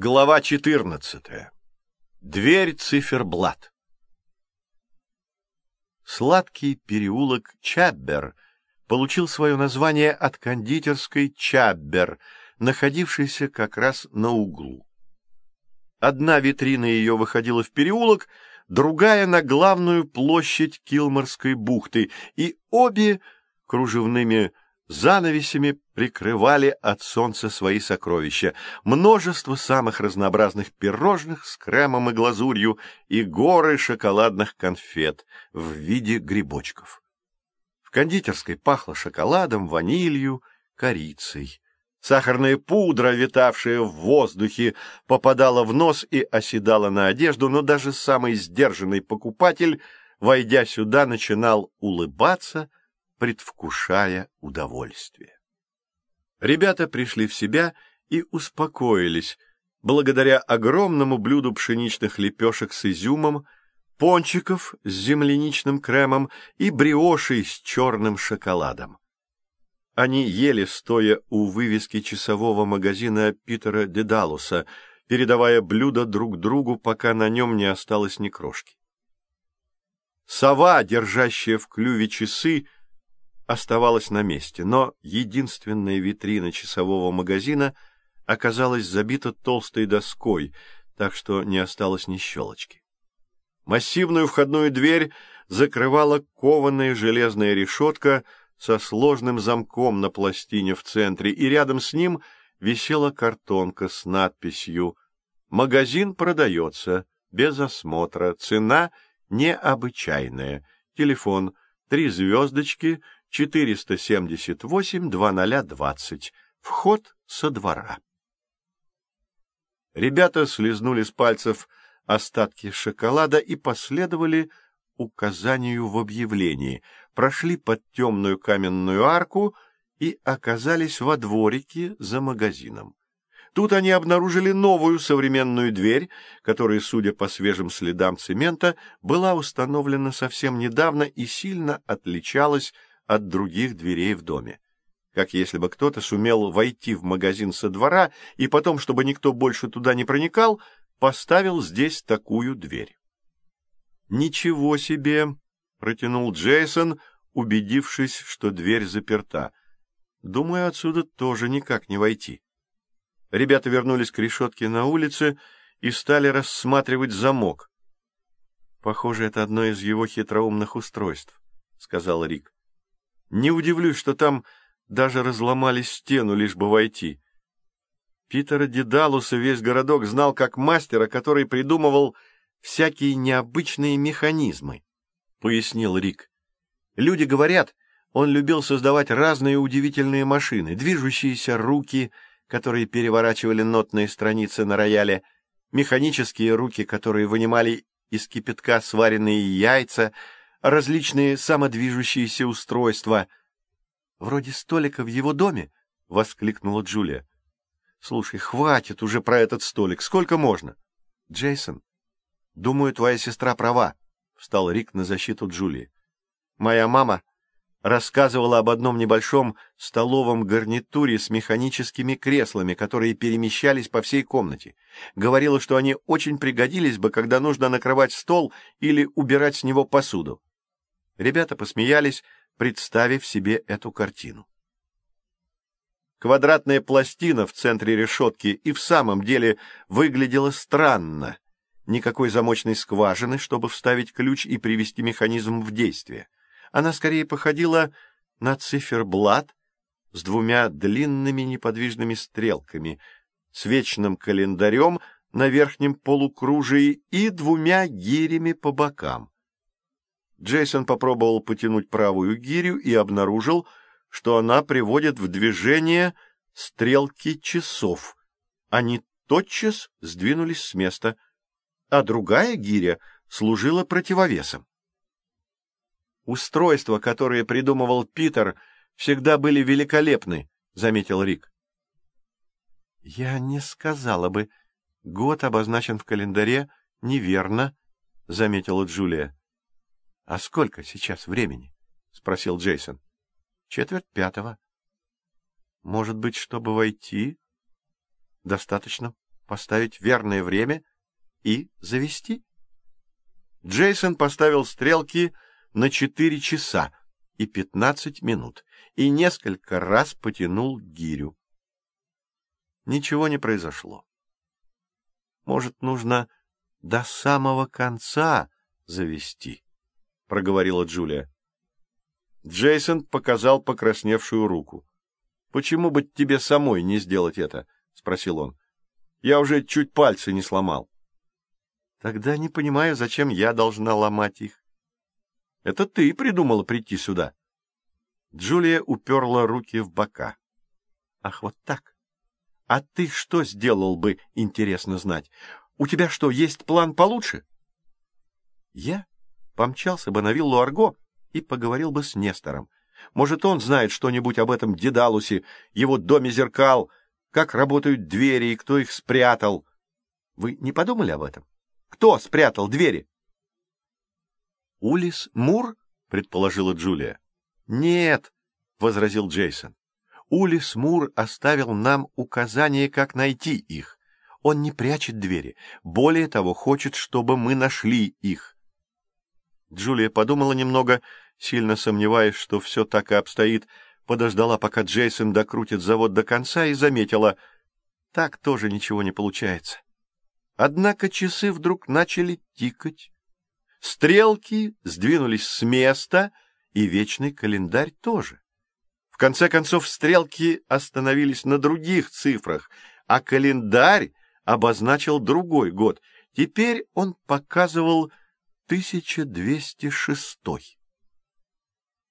Глава 14. Дверь циферблат. Сладкий переулок Чаббер получил свое название от кондитерской Чаббер, находившейся как раз на углу. Одна витрина ее выходила в переулок, другая — на главную площадь Килморской бухты, и обе кружевными занавесями прикрывали от солнца свои сокровища, множество самых разнообразных пирожных с кремом и глазурью и горы шоколадных конфет в виде грибочков. В кондитерской пахло шоколадом, ванилью, корицей. Сахарная пудра, витавшая в воздухе, попадала в нос и оседала на одежду, но даже самый сдержанный покупатель, войдя сюда, начинал улыбаться — предвкушая удовольствие. Ребята пришли в себя и успокоились благодаря огромному блюду пшеничных лепешек с изюмом, пончиков с земляничным кремом и бриошей с черным шоколадом. Они ели, стоя у вывески часового магазина Питера Дедалуса, передавая блюда друг другу, пока на нем не осталось ни крошки. Сова, держащая в клюве часы, оставалась на месте, но единственная витрина часового магазина оказалась забита толстой доской, так что не осталось ни щелочки. Массивную входную дверь закрывала кованая железная решетка со сложным замком на пластине в центре, и рядом с ним висела картонка с надписью «Магазин продается, без осмотра, цена необычайная, телефон, три звездочки, 478-0020. Вход со двора. Ребята слезнули с пальцев остатки шоколада и последовали указанию в объявлении, прошли под темную каменную арку и оказались во дворике за магазином. Тут они обнаружили новую современную дверь, которая, судя по свежим следам цемента, была установлена совсем недавно и сильно отличалась от других дверей в доме. Как если бы кто-то сумел войти в магазин со двора и потом, чтобы никто больше туда не проникал, поставил здесь такую дверь. «Ничего себе!» — протянул Джейсон, убедившись, что дверь заперта. «Думаю, отсюда тоже никак не войти». Ребята вернулись к решетке на улице и стали рассматривать замок. «Похоже, это одно из его хитроумных устройств», — сказал Рик. Не удивлюсь, что там даже разломали стену, лишь бы войти. Питера Дедалуса весь городок знал как мастера, который придумывал всякие необычные механизмы, — пояснил Рик. Люди говорят, он любил создавать разные удивительные машины, движущиеся руки, которые переворачивали нотные страницы на рояле, механические руки, которые вынимали из кипятка сваренные яйца — различные самодвижущиеся устройства. — Вроде столика в его доме? — воскликнула Джулия. — Слушай, хватит уже про этот столик. Сколько можно? — Джейсон, думаю, твоя сестра права, — встал Рик на защиту Джулии. — Моя мама рассказывала об одном небольшом столовом гарнитуре с механическими креслами, которые перемещались по всей комнате. Говорила, что они очень пригодились бы, когда нужно накрывать стол или убирать с него посуду. Ребята посмеялись, представив себе эту картину. Квадратная пластина в центре решетки и в самом деле выглядела странно. Никакой замочной скважины, чтобы вставить ключ и привести механизм в действие. Она скорее походила на циферблат с двумя длинными неподвижными стрелками, с вечным календарем на верхнем полукружии и двумя гирями по бокам. Джейсон попробовал потянуть правую гирю и обнаружил, что она приводит в движение стрелки часов. Они тотчас сдвинулись с места, а другая гиря служила противовесом. Устройства, которые придумывал Питер, всегда были великолепны, — заметил Рик. — Я не сказала бы. Год обозначен в календаре неверно, — заметила Джулия. — А сколько сейчас времени? — спросил Джейсон. — Четверть пятого. — Может быть, чтобы войти? — Достаточно поставить верное время и завести. Джейсон поставил стрелки на четыре часа и пятнадцать минут и несколько раз потянул гирю. Ничего не произошло. Может, нужно до самого конца завести, — проговорила Джулия. Джейсон показал покрасневшую руку. — Почему бы тебе самой не сделать это? — спросил он. — Я уже чуть пальцы не сломал. — Тогда не понимаю, зачем я должна ломать их. — Это ты придумала прийти сюда. Джулия уперла руки в бока. — Ах, вот так. А ты что сделал бы, интересно знать? У тебя что, есть план получше? Я помчался бы на виллу Арго и поговорил бы с Нестором. Может, он знает что-нибудь об этом Дедалусе, его доме зеркал, как работают двери и кто их спрятал. Вы не подумали об этом? Кто спрятал двери? — Улис Мур, — предположила Джулия. — Нет, — возразил Джейсон. Улис Мур оставил нам указание, как найти их. Он не прячет двери. Более того, хочет, чтобы мы нашли их. Джулия подумала немного, сильно сомневаясь, что все так и обстоит, подождала, пока Джейсон докрутит завод до конца, и заметила, так тоже ничего не получается. Однако часы вдруг начали тикать. Стрелки сдвинулись с места, и вечный календарь тоже. В конце концов, стрелки остановились на других цифрах, а календарь обозначил другой год. Теперь он показывал 1206.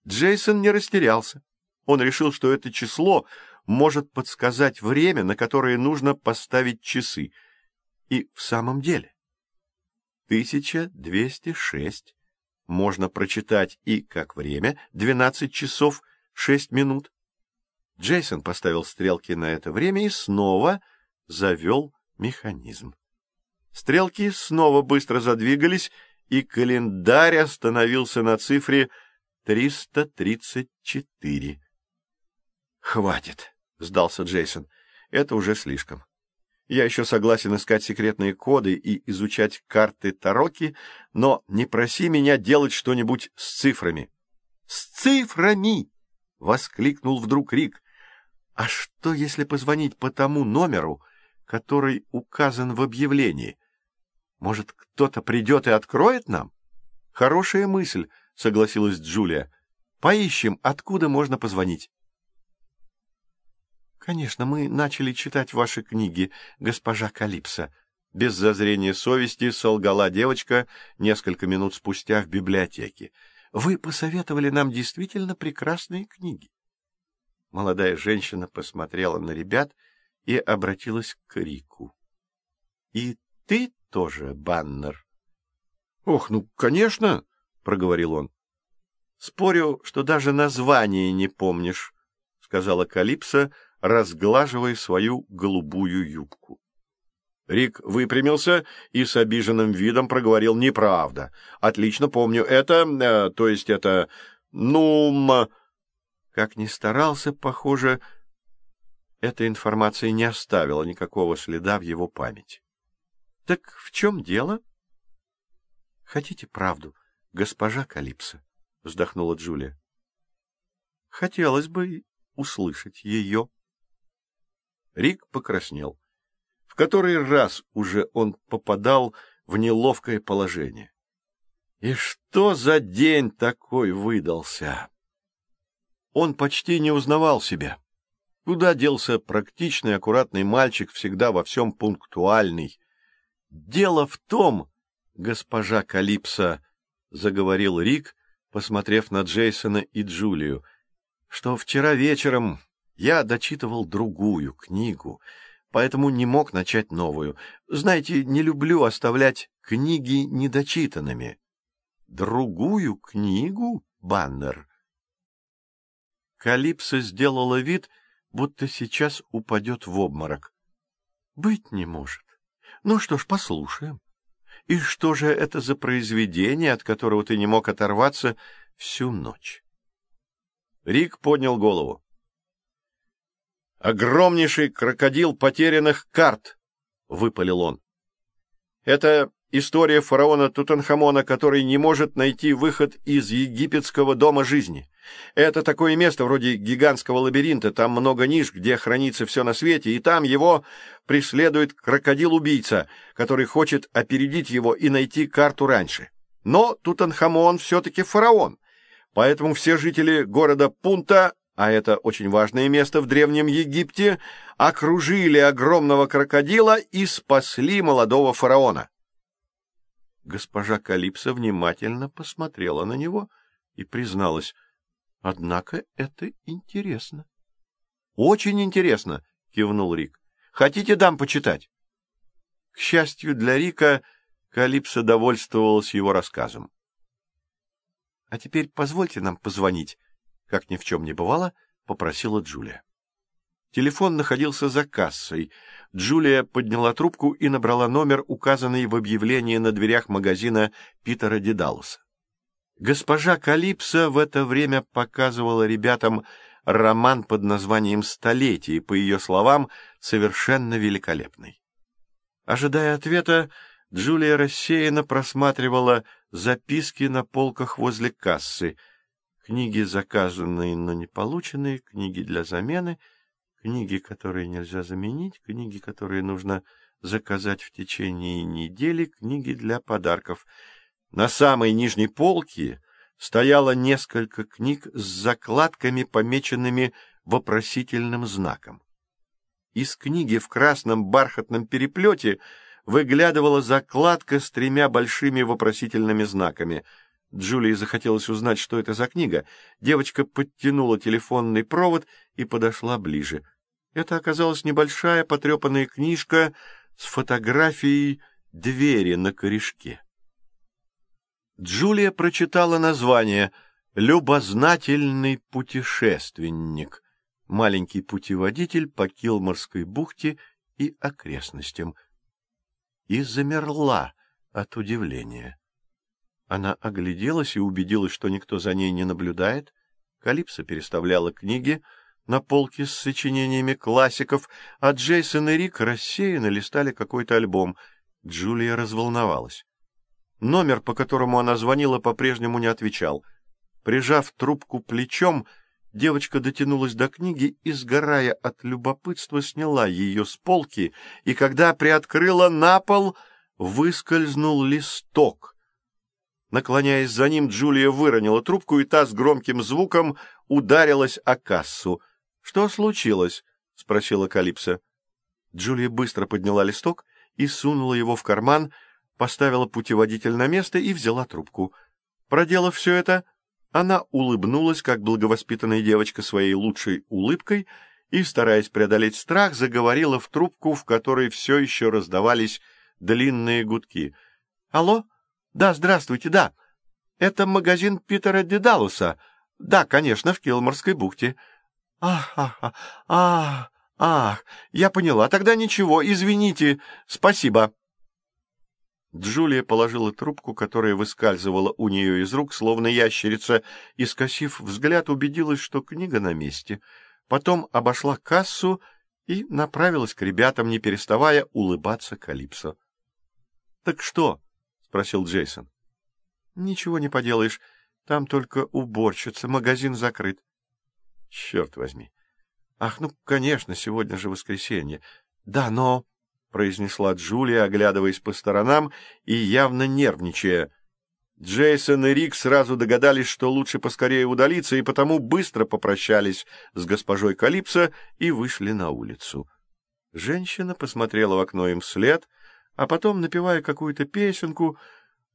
Джейсон не растерялся. Он решил, что это число может подсказать время, на которое нужно поставить часы. И в самом деле 1206 можно прочитать и как время 12 часов 6 минут. Джейсон поставил стрелки на это время и снова завел механизм. Стрелки снова быстро задвигались, и календарь остановился на цифре 334. «Хватит», — сдался Джейсон, — «это уже слишком. Я еще согласен искать секретные коды и изучать карты Тароки, но не проси меня делать что-нибудь с цифрами». «С цифрами!» — воскликнул вдруг Рик. «А что, если позвонить по тому номеру, который указан в объявлении?» Может, кто-то придет и откроет нам? Хорошая мысль, согласилась Джулия. Поищем, откуда можно позвонить. Конечно, мы начали читать ваши книги, госпожа Калипса. Без зазрения совести солгала девочка несколько минут спустя в библиотеке. Вы посоветовали нам действительно прекрасные книги. Молодая женщина посмотрела на ребят и обратилась к Рику. — И ты тоже баннер. — Ох, ну, конечно, — проговорил он. — Спорю, что даже название не помнишь, — сказала Калипсо, разглаживая свою голубую юбку. Рик выпрямился и с обиженным видом проговорил «Неправда. Отлично помню. Это... Э, то есть это... Ну...» м... Как ни старался, похоже, эта информация не оставила никакого следа в его памяти. Так в чем дело? — Хотите правду, госпожа Калипсо? — вздохнула Джулия. — Хотелось бы услышать ее. Рик покраснел. В который раз уже он попадал в неловкое положение. И что за день такой выдался? Он почти не узнавал себя. Куда делся практичный, аккуратный мальчик, всегда во всем пунктуальный, Дело в том, госпожа Калипсо, — заговорил Рик, посмотрев на Джейсона и Джулию, — что вчера вечером я дочитывал другую книгу, поэтому не мог начать новую. Знаете, не люблю оставлять книги недочитанными. Другую книгу, Баннер? Калипсо сделала вид, будто сейчас упадет в обморок. Быть не может. Ну что ж, послушаем. И что же это за произведение, от которого ты не мог оторваться всю ночь? Рик поднял голову. Огромнейший крокодил потерянных карт, — выпалил он. «Это история фараона Тутанхамона, который не может найти выход из египетского дома жизни. Это такое место вроде гигантского лабиринта, там много ниш, где хранится все на свете, и там его преследует крокодил-убийца, который хочет опередить его и найти карту раньше. Но Тутанхамон все-таки фараон, поэтому все жители города Пунта, а это очень важное место в Древнем Египте, окружили огромного крокодила и спасли молодого фараона. Госпожа Калипсо внимательно посмотрела на него и призналась — Однако это интересно. — Очень интересно, — кивнул Рик. — Хотите дам почитать? К счастью для Рика, Калипсо довольствовалась его рассказом. — А теперь позвольте нам позвонить, — как ни в чем не бывало, — попросила Джулия. Телефон находился за кассой. Джулия подняла трубку и набрала номер, указанный в объявлении на дверях магазина Питера Дедалуса. Госпожа Калипсо в это время показывала ребятам роман под названием «Столетие», по ее словам, совершенно великолепный. Ожидая ответа, Джулия рассеянно просматривала записки на полках возле кассы. Книги, заказанные, но не полученные, книги для замены, книги, которые нельзя заменить, книги, которые нужно заказать в течение недели, книги для подарков — на самой нижней полке стояло несколько книг с закладками, помеченными вопросительным знаком. Из книги в красном бархатном переплете выглядывала закладка с тремя большими вопросительными знаками. Джулии захотелось узнать, что это за книга. Девочка подтянула телефонный провод и подошла ближе. Это оказалась небольшая потрепанная книжка с фотографией двери на корешке. Джулия прочитала название «Любознательный путешественник», маленький путеводитель по Килморской бухте и окрестностям, и замерла от удивления. Она огляделась и убедилась, что никто за ней не наблюдает. Калипсо переставляла книги на полке с сочинениями классиков, а Джейсон и Рик рассеянно листали какой-то альбом. Джулия разволновалась. Номер, по которому она звонила, по-прежнему не отвечал. Прижав трубку плечом, девочка дотянулась до книги и, сгорая от любопытства, сняла ее с полки, и когда приоткрыла на пол, выскользнул листок. Наклоняясь за ним, Джулия выронила трубку, и та с громким звуком ударилась о кассу. — Что случилось? — спросила Калипсо. Джулия быстро подняла листок и сунула его в карман, — поставила путеводитель на место и взяла трубку. Проделав все это, она улыбнулась, как благовоспитанная девочка своей лучшей улыбкой, и, стараясь преодолеть страх, заговорила в трубку, в которой все еще раздавались длинные гудки. — Алло? Да, здравствуйте, да. Это магазин Питера Дедалуса. Да, конечно, в Килморской бухте. Ах, ах, ах, ах, ах, я поняла. Тогда ничего, извините, спасибо. Джулия положила трубку, которая выскальзывала у нее из рук, словно ящерица, и, скосив взгляд, убедилась, что книга на месте. Потом обошла кассу и направилась к ребятам, не переставая улыбаться Калипсо. — Так что? — спросил Джейсон. — Ничего не поделаешь. Там только уборщица, магазин закрыт. — Черт возьми. — Ах, ну, конечно, сегодня же воскресенье. Да, но... — произнесла Джулия, оглядываясь по сторонам и явно нервничая. Джейсон и Рик сразу догадались, что лучше поскорее удалиться, и потому быстро попрощались с госпожой Калипсо и вышли на улицу. Женщина посмотрела в окно им вслед, а потом, напевая какую-то песенку,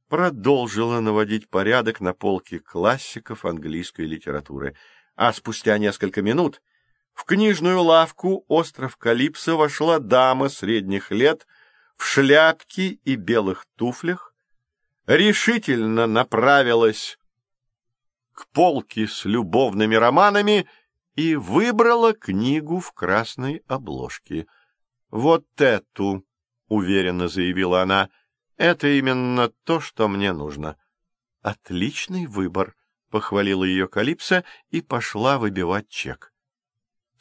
продолжила наводить порядок на полке классиков английской литературы. А спустя несколько минут в книжную лавку «Остров Калипсо» вошла дама средних лет в шляпке и белых туфлях, решительно направилась к полке с любовными романами и выбрала книгу в красной обложке. «Вот эту», — уверенно заявила она, — «это именно то, что мне нужно». «Отличный выбор», — похвалила ее Калипсо и пошла выбивать чек.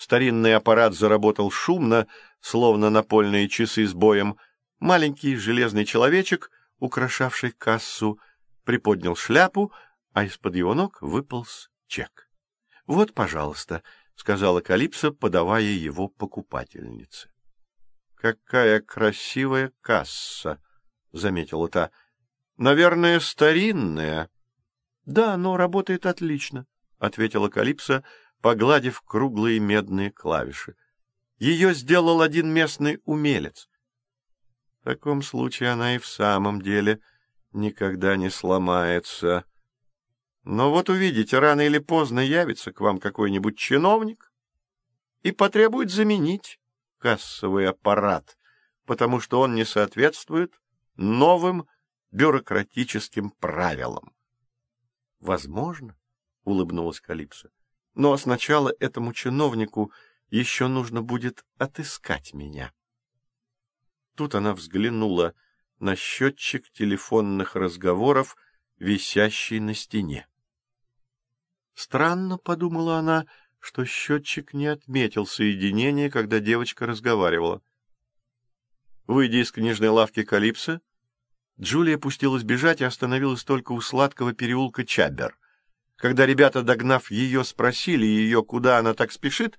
Старинный аппарат заработал шумно, словно напольные часы с боем, маленький железный человечек, украшавший кассу, приподнял шляпу, а из-под его ног выполз чек. — Вот, пожалуйста, — сказала Калипсо, подавая его покупательнице. — Какая красивая касса! — заметила та. — Наверное, старинная. — Да, но работает отлично, — ответила Калипсо, погладив круглые медные клавиши. Ее сделал один местный умелец. В таком случае она и в самом деле никогда не сломается. Но вот увидите, рано или поздно явится к вам какой-нибудь чиновник и потребует заменить кассовый аппарат, потому что он не соответствует новым бюрократическим правилам. — Возможно, — улыбнулась Калипсо, — но сначала этому чиновнику еще нужно будет отыскать меня. Тут она взглянула на счетчик телефонных разговоров, висящий на стене. Странно, — подумала она, — что счетчик не отметил соединение, когда девочка разговаривала. Выйдя из книжной лавки Калипсо, Джулия пустилась бежать и остановилась только у сладкого переулка Чабер. Когда ребята, догнав ее, спросили ее, куда она так спешит,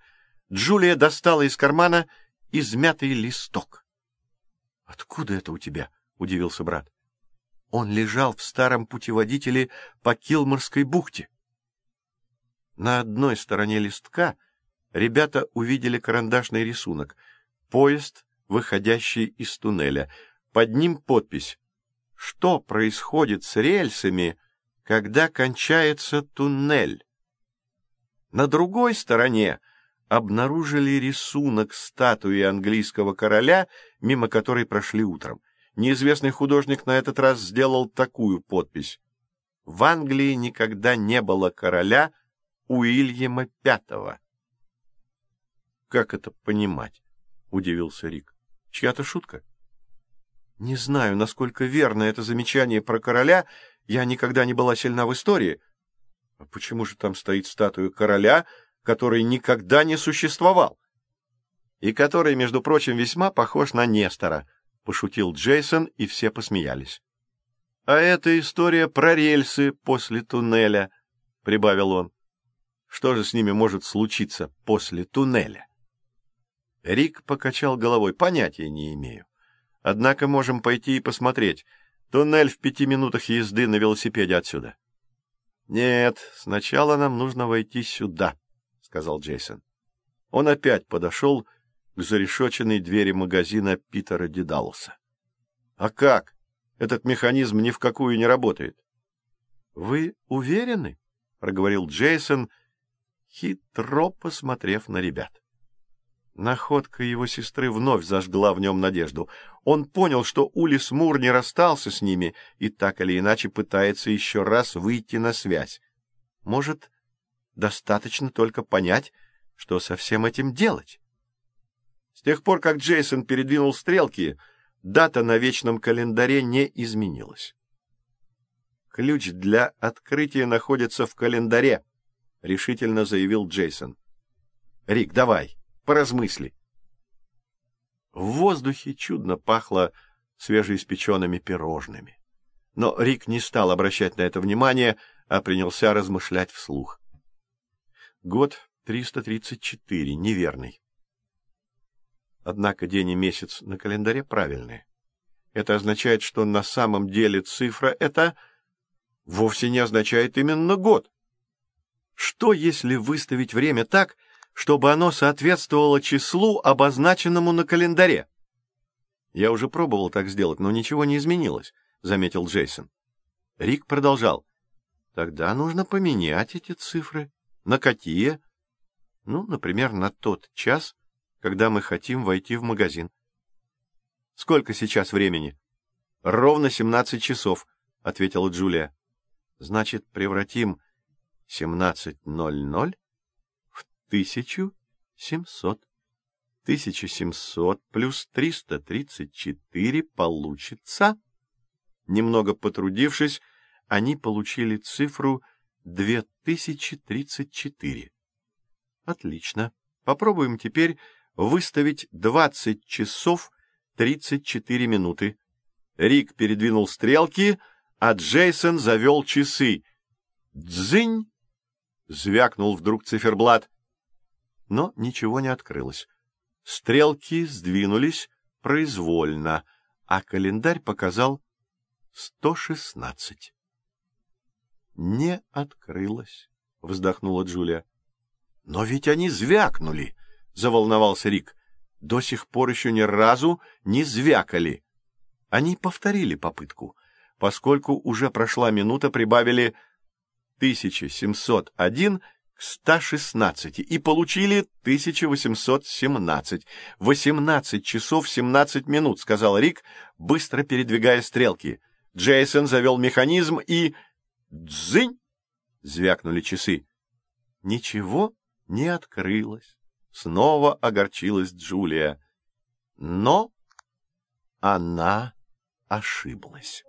Джулия достала из кармана измятый листок. — Откуда это у тебя? — удивился брат. Он лежал в старом путеводителе по Килморской бухте. На одной стороне листка ребята увидели карандашный рисунок — поезд, выходящий из туннеля. Под ним подпись «Что происходит с рельсами, когда кончается туннель?» На другой стороне обнаружили рисунок статуи английского короля, мимо которой прошли утром. Неизвестный художник на этот раз сделал такую подпись. «В Англии никогда не было короля, Уильяма Пятого. — Как это понимать? — удивился Рик. — Чья-то шутка? — Не знаю, насколько верно это замечание про короля. Я никогда не была сильна в истории. А почему же там стоит статуя короля, который никогда не существовал? И который, между прочим, весьма похож на Нестора, — пошутил Джейсон, и все посмеялись. — А это история про рельсы после туннеля, — прибавил он. Что же с ними может случиться после туннеля? Рик покачал головой. Понятия не имею. Однако можем пойти и посмотреть. Туннель в пяти минутах езды на велосипеде отсюда. — Нет, сначала нам нужно войти сюда, — сказал Джейсон. Он опять подошел к зарешоченной двери магазина Питера Дедалуса. — А как? Этот механизм ни в какую не работает. — Вы уверены? — проговорил Джейсон, — хитро посмотрев на ребят. Находка его сестры вновь зажгла в нем надежду. Он понял, что Улис Мур не расстался с ними и так или иначе пытается еще раз выйти на связь. Может, достаточно только понять, что со всем этим делать? С тех пор, как Джейсон передвинул стрелки, дата на вечном календаре не изменилась. Ключ для открытия находится в календаре, — решительно заявил Джейсон. — Рик, давай, поразмысли. В воздухе чудно пахло свежеиспеченными пирожными. Но Рик не стал обращать на это внимание, а принялся размышлять вслух. Год 334, неверный. Однако день и месяц на календаре правильные. Это означает, что на самом деле цифра это вовсе не означает именно год. Что, если выставить время так, чтобы оно соответствовало числу, обозначенному на календаре? Я уже пробовал так сделать, но ничего не изменилось, заметил Джейсон. Рик продолжал. Тогда нужно поменять эти цифры. На какие? Ну, например, на тот час, когда мы хотим войти в магазин. Сколько сейчас времени? Ровно семнадцать часов, ответила Джулия. Значит, превратим 17.00 в 1700. 1700 плюс 334 получится... Немного потрудившись, они получили цифру 2034. Отлично. Попробуем теперь выставить 20 часов 34 минуты. Рик передвинул стрелки, а Джейсон завел часы. «Дзынь!» — звякнул вдруг циферблат. Но ничего не открылось. Стрелки сдвинулись произвольно, а календарь показал 116. «Не открылось», — вздохнула Джулия. «Но ведь они звякнули!» — заволновался Рик. «До сих пор еще ни разу не звякали». Они повторили попытку. Поскольку уже прошла минута, прибавили 1701 к 116 и получили 1817. 18 часов 17 минут, сказал Рик, быстро передвигая стрелки. Джейсон завел механизм и... Дзынь! Звякнули часы. Ничего не открылось. Снова огорчилась Джулия. Но она ошиблась.